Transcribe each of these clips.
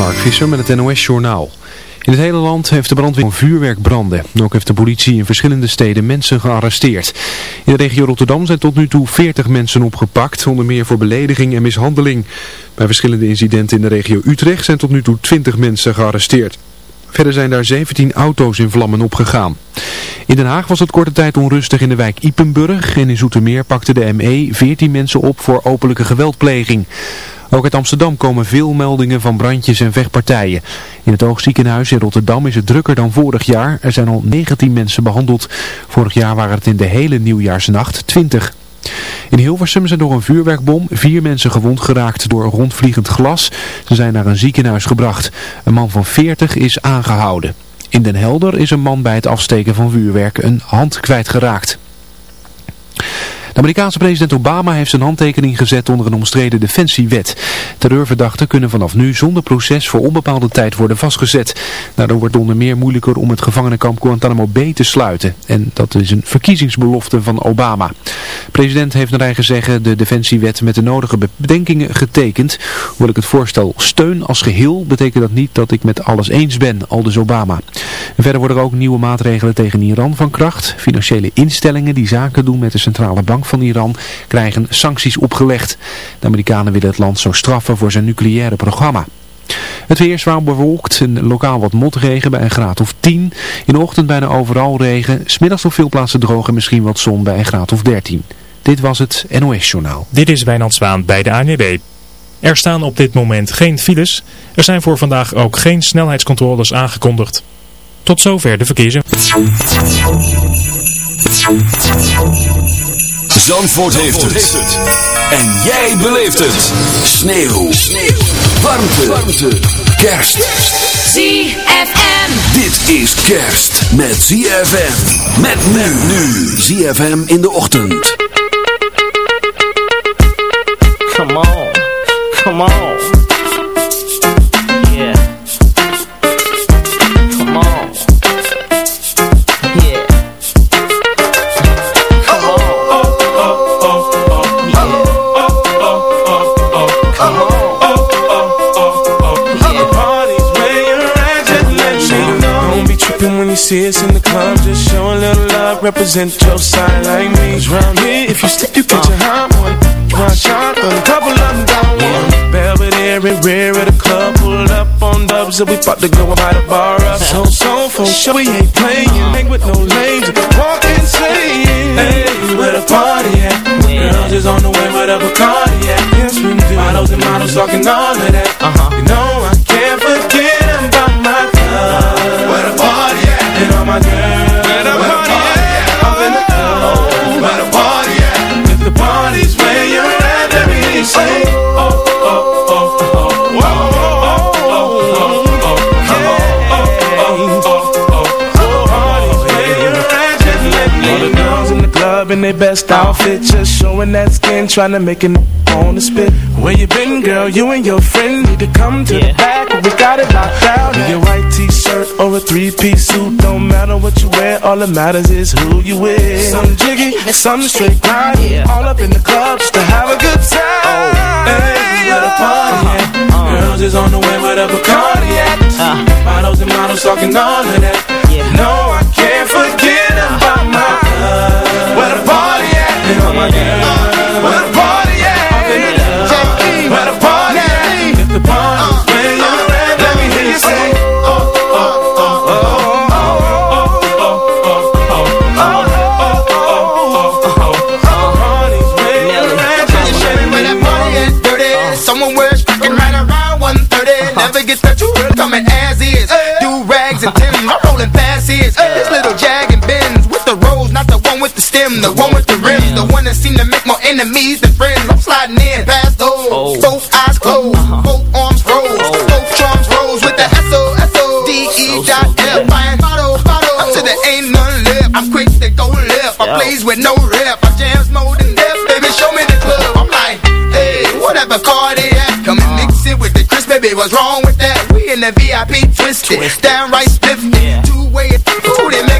Mark Visser met het NOS Journaal. In het hele land heeft de brandweer van vuurwerkbranden. Ook heeft de politie in verschillende steden mensen gearresteerd. In de regio Rotterdam zijn tot nu toe 40 mensen opgepakt, onder meer voor belediging en mishandeling. Bij verschillende incidenten in de regio Utrecht zijn tot nu toe 20 mensen gearresteerd. Verder zijn daar 17 auto's in vlammen opgegaan. In Den Haag was het korte tijd onrustig in de wijk Ipenburg en in Zoetermeer pakte de ME 14 mensen op voor openlijke geweldpleging. Ook uit Amsterdam komen veel meldingen van brandjes en vechtpartijen. In het oogziekenhuis in Rotterdam is het drukker dan vorig jaar. Er zijn al 19 mensen behandeld. Vorig jaar waren het in de hele nieuwjaarsnacht 20. In Hilversum zijn door een vuurwerkbom vier mensen gewond geraakt door rondvliegend glas. Ze zijn naar een ziekenhuis gebracht. Een man van 40 is aangehouden. In Den Helder is een man bij het afsteken van vuurwerk een hand kwijtgeraakt. De Amerikaanse president Obama heeft zijn handtekening gezet onder een omstreden defensiewet. Terreurverdachten kunnen vanaf nu zonder proces voor onbepaalde tijd worden vastgezet. Daardoor wordt onder meer moeilijker om het gevangenenkamp Guantanamo Bay te sluiten. En dat is een verkiezingsbelofte van Obama. De president heeft naar eigen zeggen de defensiewet met de nodige bedenkingen getekend. Hoewel ik het voorstel steun als geheel, betekent dat niet dat ik met alles eens ben, aldus Obama. Verder worden er ook nieuwe maatregelen tegen Iran van kracht. Financiële instellingen die zaken doen met de centrale bank van Iran krijgen sancties opgelegd. De Amerikanen willen het land zo straffen voor zijn nucleaire programma. Het weer zwaar bewolkt en lokaal wat motregen bij een graad of 10. In de ochtend bijna overal regen, smiddags op veel plaatsen droog en misschien wat zon bij een graad of 13. Dit was het NOS Journaal. Dit is Wijnand Zwaan bij de ANWB. Er staan op dit moment geen files. Er zijn voor vandaag ook geen snelheidscontroles aangekondigd. Tot zover de verkeersen. Zandvoort, heeft, het. En jij beleeft het. Sneeuw. Sneeuw. Warmte. Warmte. Kerst. ZFM. Dit is kerst met ZFM. Met men nu. ZFM in de ochtend. Come on. Come on. See us in the club Just show a little love, represent your side like me. Round here, if you slip, you catch a hot one One shot, a couple of them down one. Belvedere and rear at the club Pulled up on dubs and we about to go about the bar up. So, so, for sure we ain't playing Hang with no lames, walk insane Hey, where the party at? Girls is on the way with a Bacardi at? Yes, we do. Models and models talking all of that. Uh-huh. You know my girls Where the party at? In the club Where the party at? If the party's where you're at Let me say Oh, oh, oh, oh, oh Whoa, oh, oh, oh, oh, oh Come on, oh, oh, oh, oh, oh Party's where you're at Just let me All the girls in the their best outfit Just showing that skin Trying to make it on the spit Where you been, girl? You and your friend Need to come to the Yeah. back We got it locked down In your white t-shirt or a three-piece suit Don't matter what you wear All that matters is who you with Some jiggy, some straight grind. All up in the club just to have a good time Oh, Hey, where the party at? Girls is on the way with a Bacardi at Uh. Models and models talking all of that Yeah. No, rolling past This little Jag and Benz with the rose Not the one with the stem, the one with the rims The one that seem to make more enemies than friends. I'm sliding in past those Oh. Both eyes closed, uh-huh. both arms oh. rose Both drums rose with the S-O-S-O-D-E dot F Buying bottle, bottle Until there ain't none left I'm quick to go left. I plays with no rep I jams more than death. Baby, show me the club. I'm like, hey, whatever car they at? Come and mix it with the crisp Baby, what's wrong with that? We in the VIP twisted Downright spiffy Yeah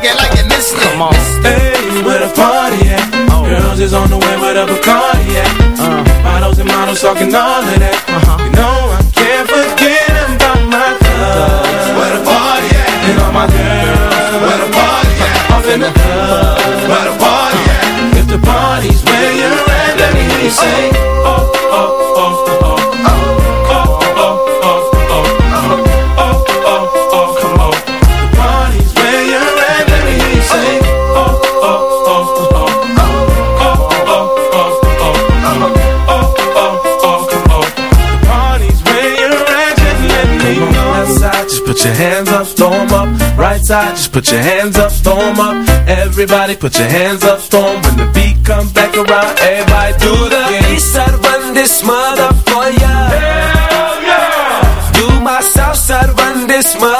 it, like it, miss it. Come on. Hey, where the party at? Oh. Girls is on the way, where the Bacardi at? Uh. Models and models talking all of that. Uh -huh. You know I can't forget about my thugs. Where the party at? And all my girls. Where the party at? Off in the club. Where the party at? If the party's where you're at, let me hear you oh. say. put your hands up, throw up. Right side, just put your hands up, throw up. Everybody put your hands up, throw. When the beat comes back around, everybody do the yeah. east side run this mother for ya. Hell yeah! Do my south side run this mother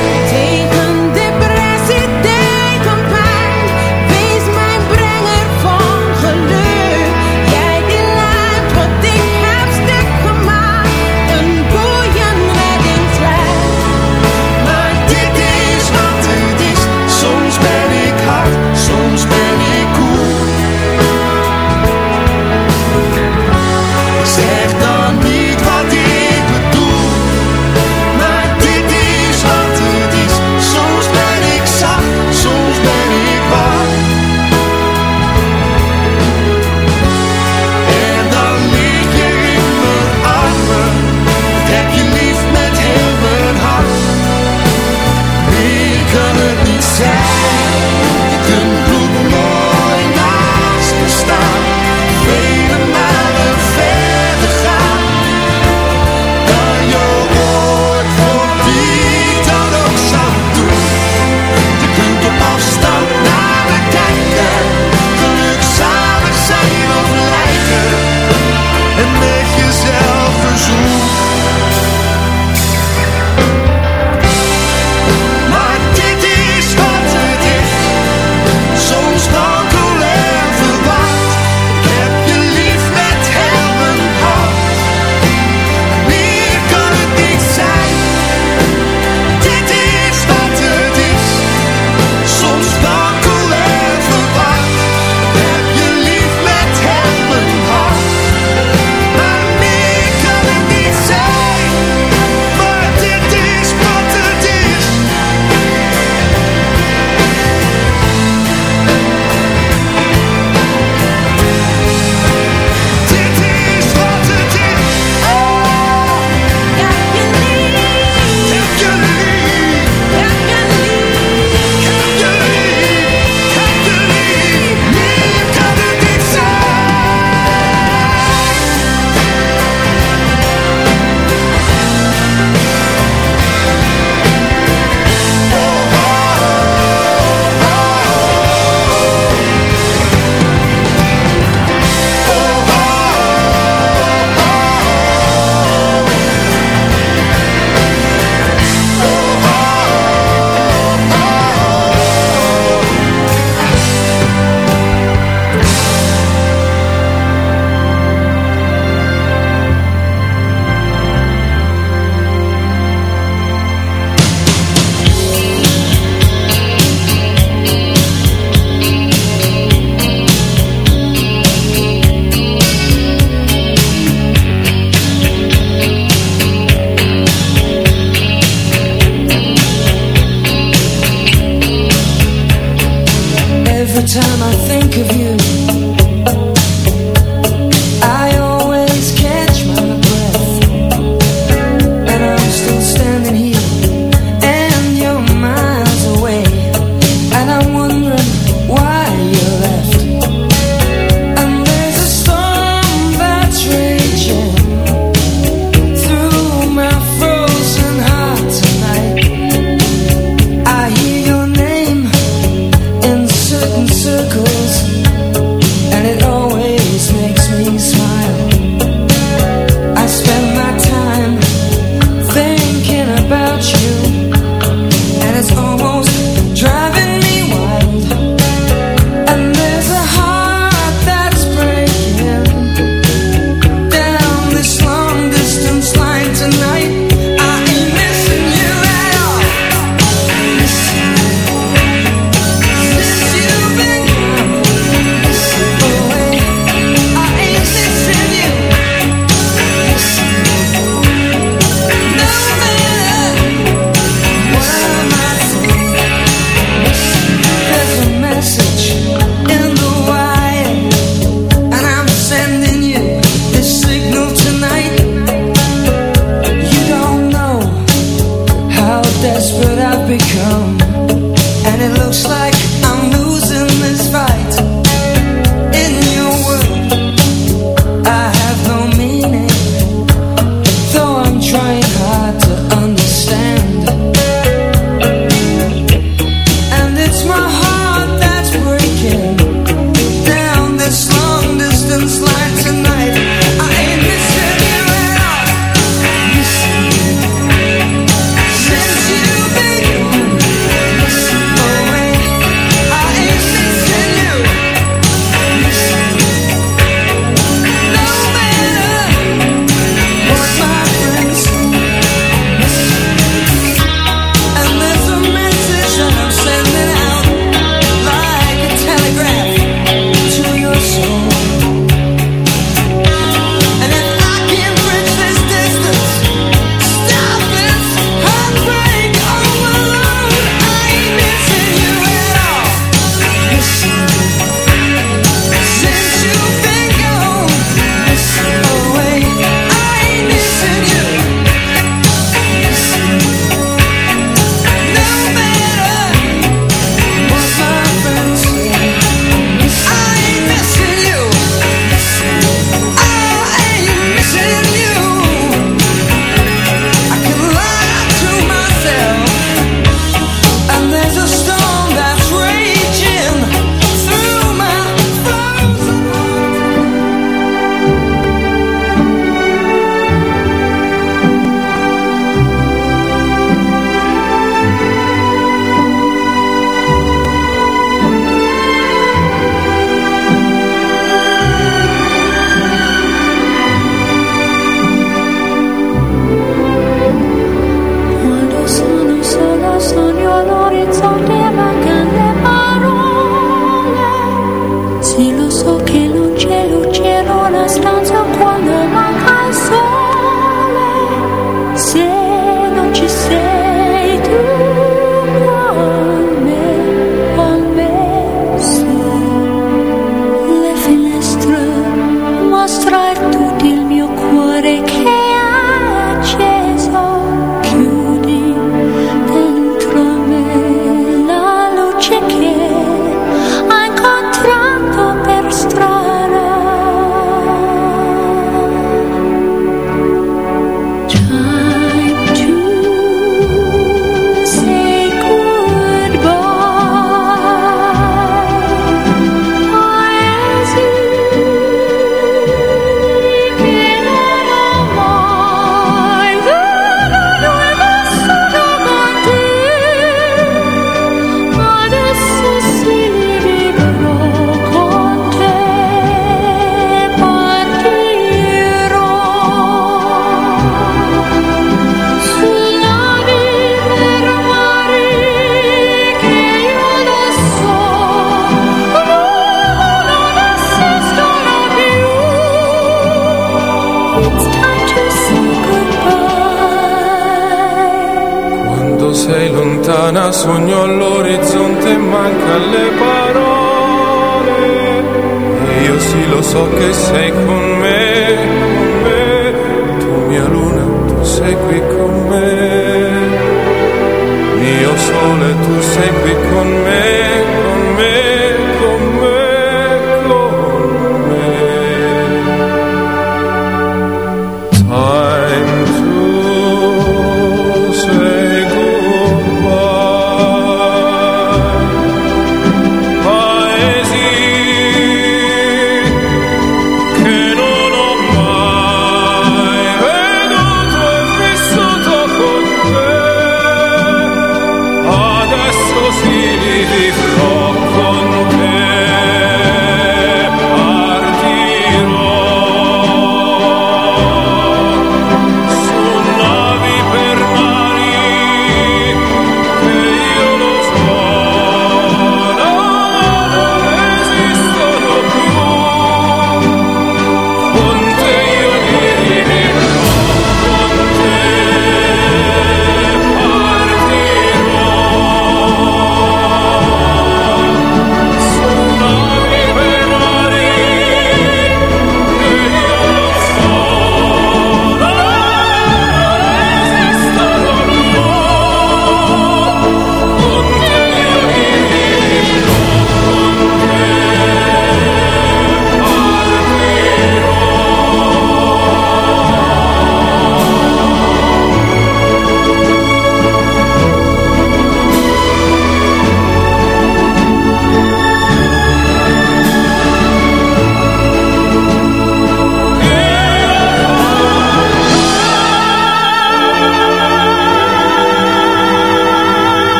Sei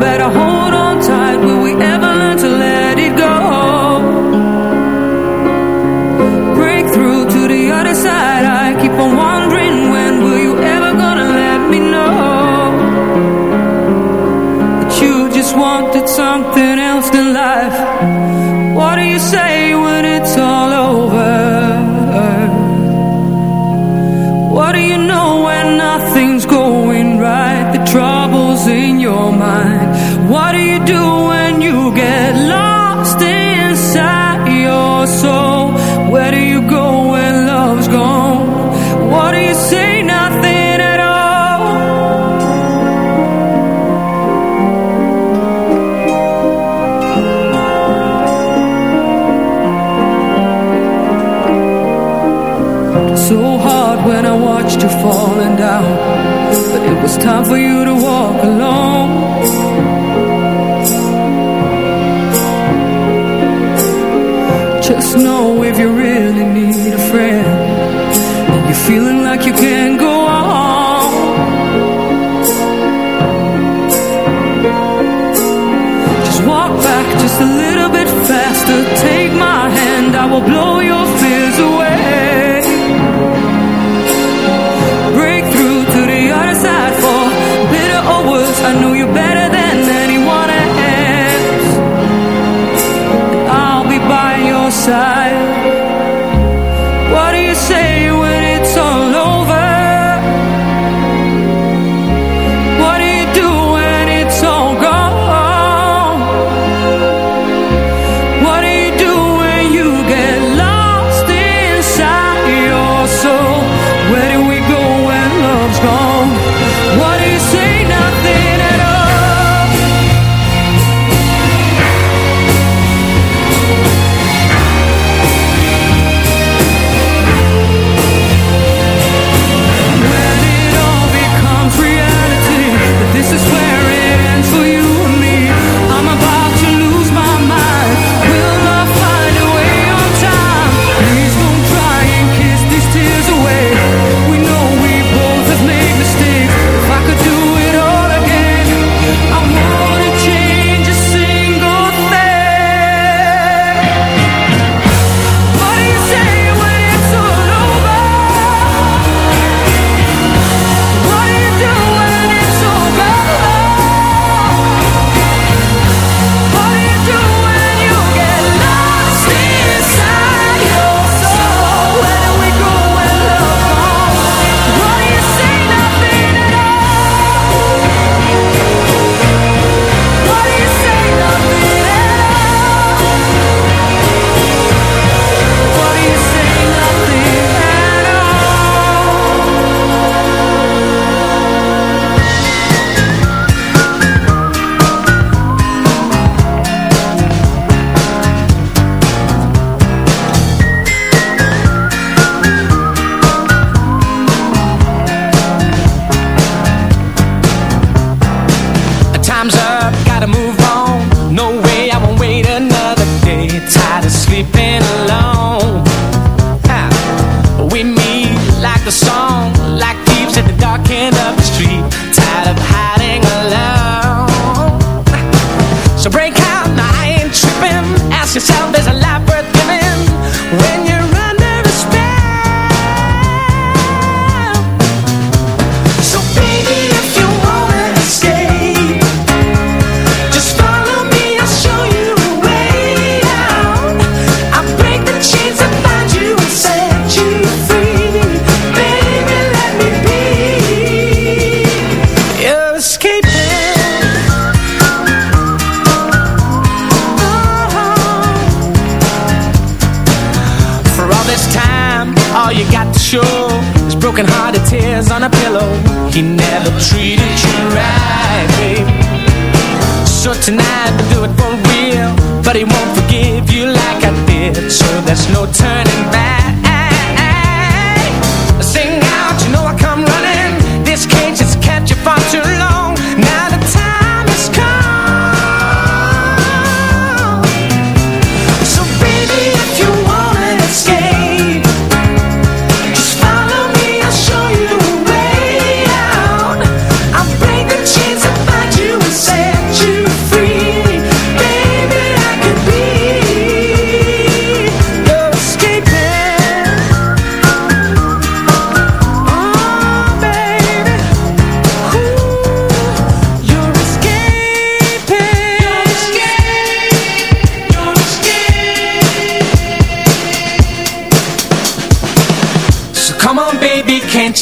Better hold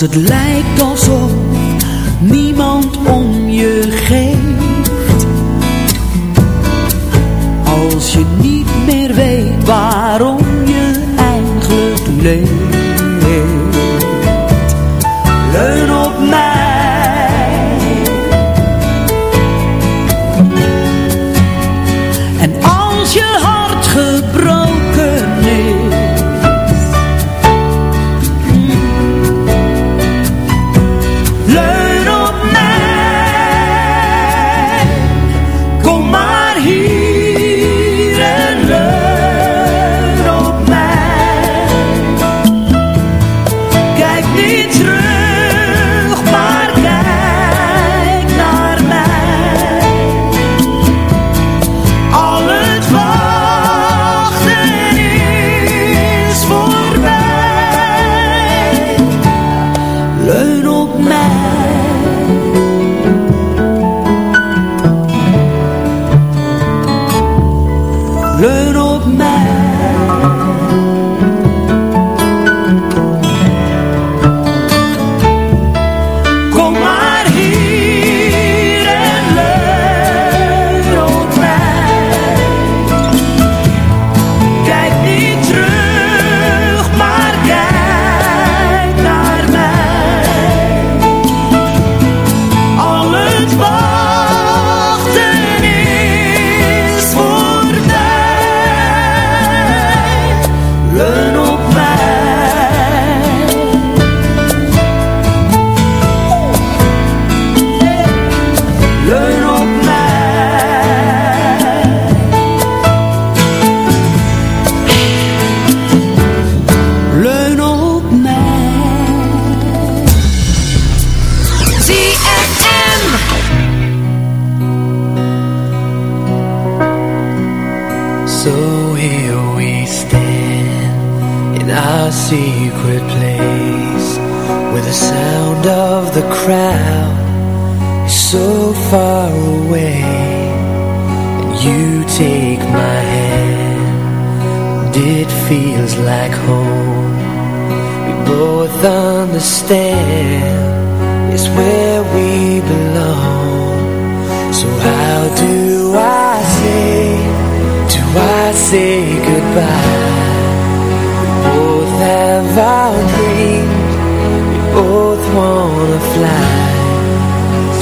het lijkt. both understand is where we belong. So how do I say, do I say goodbye? We both have our dreams, we both wanna fly.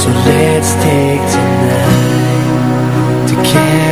So let's take tonight to care.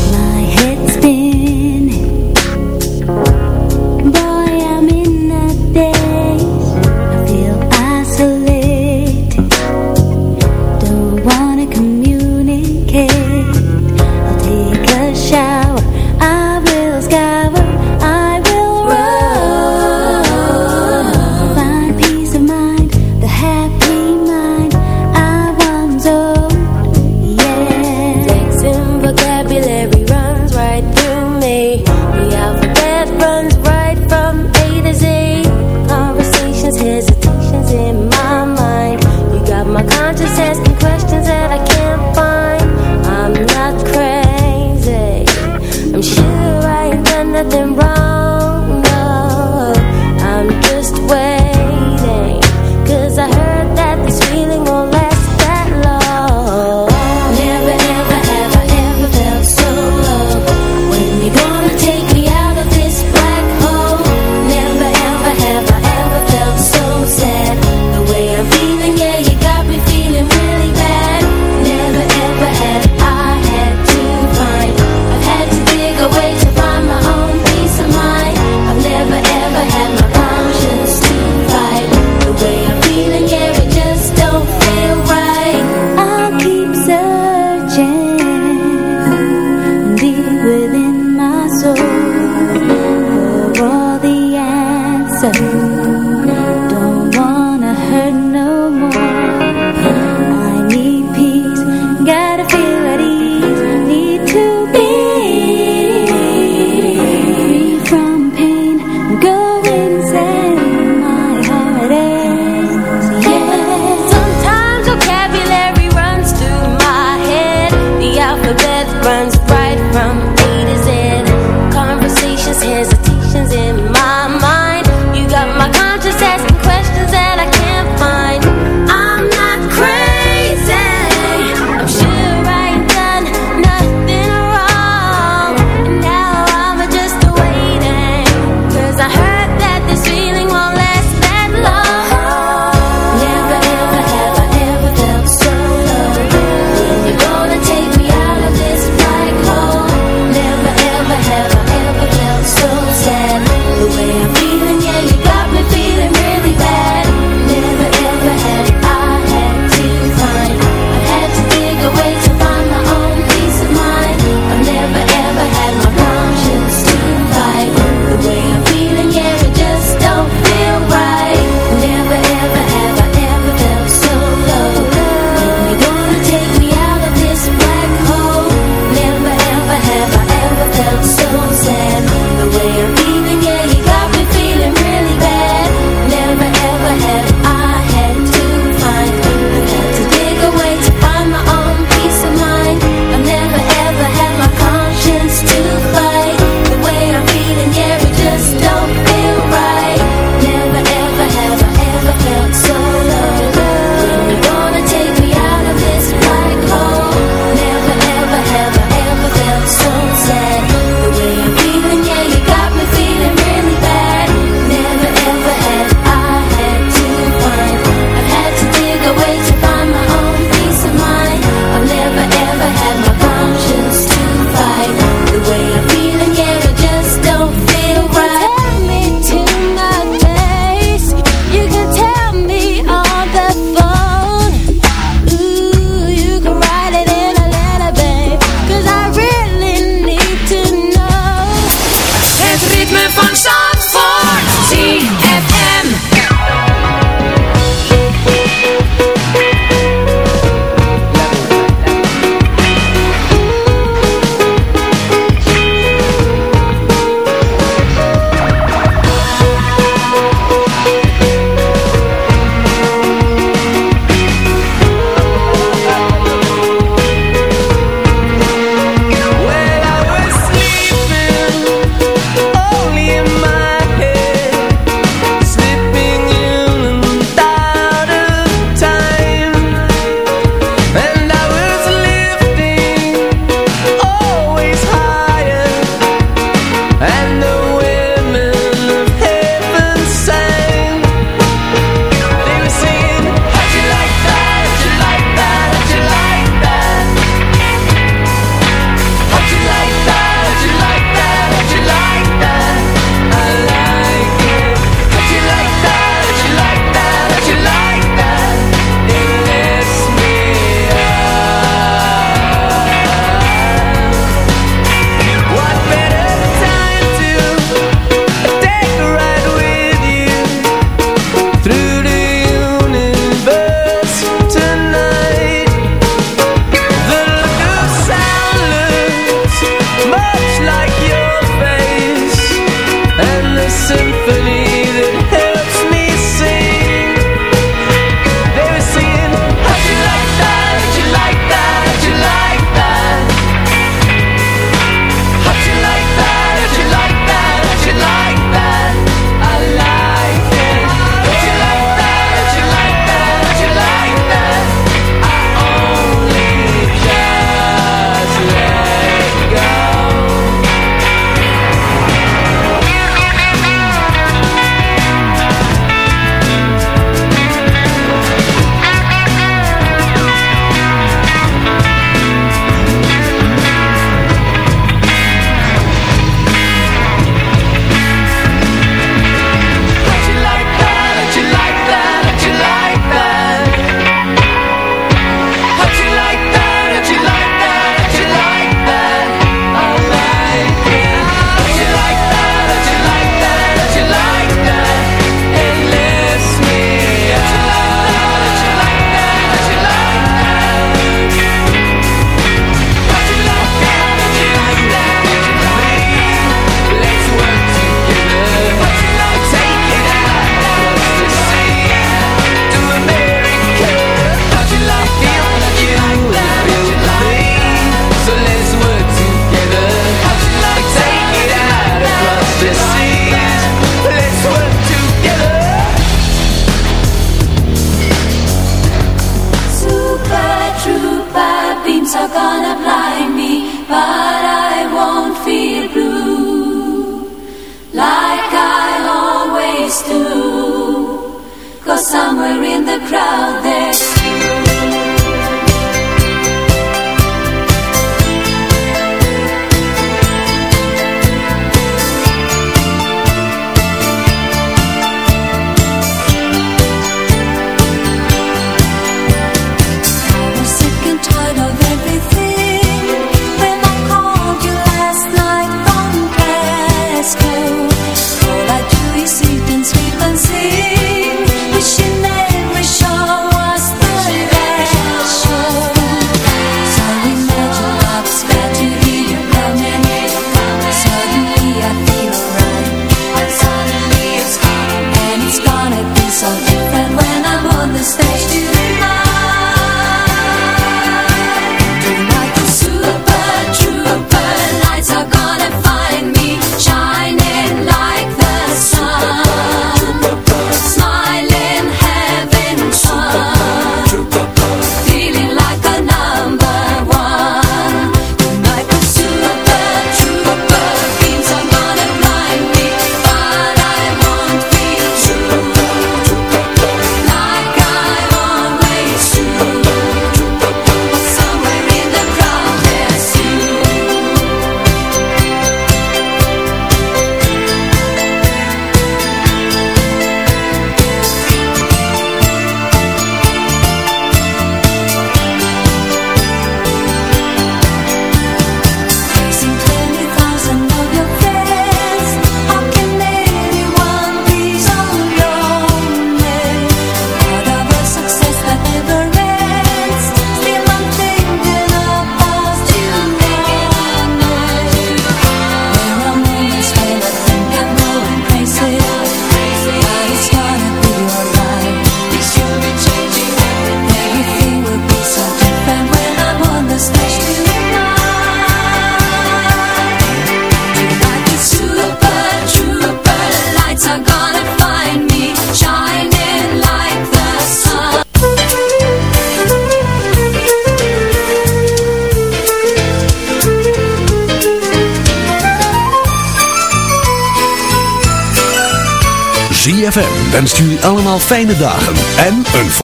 Fijne dagen en een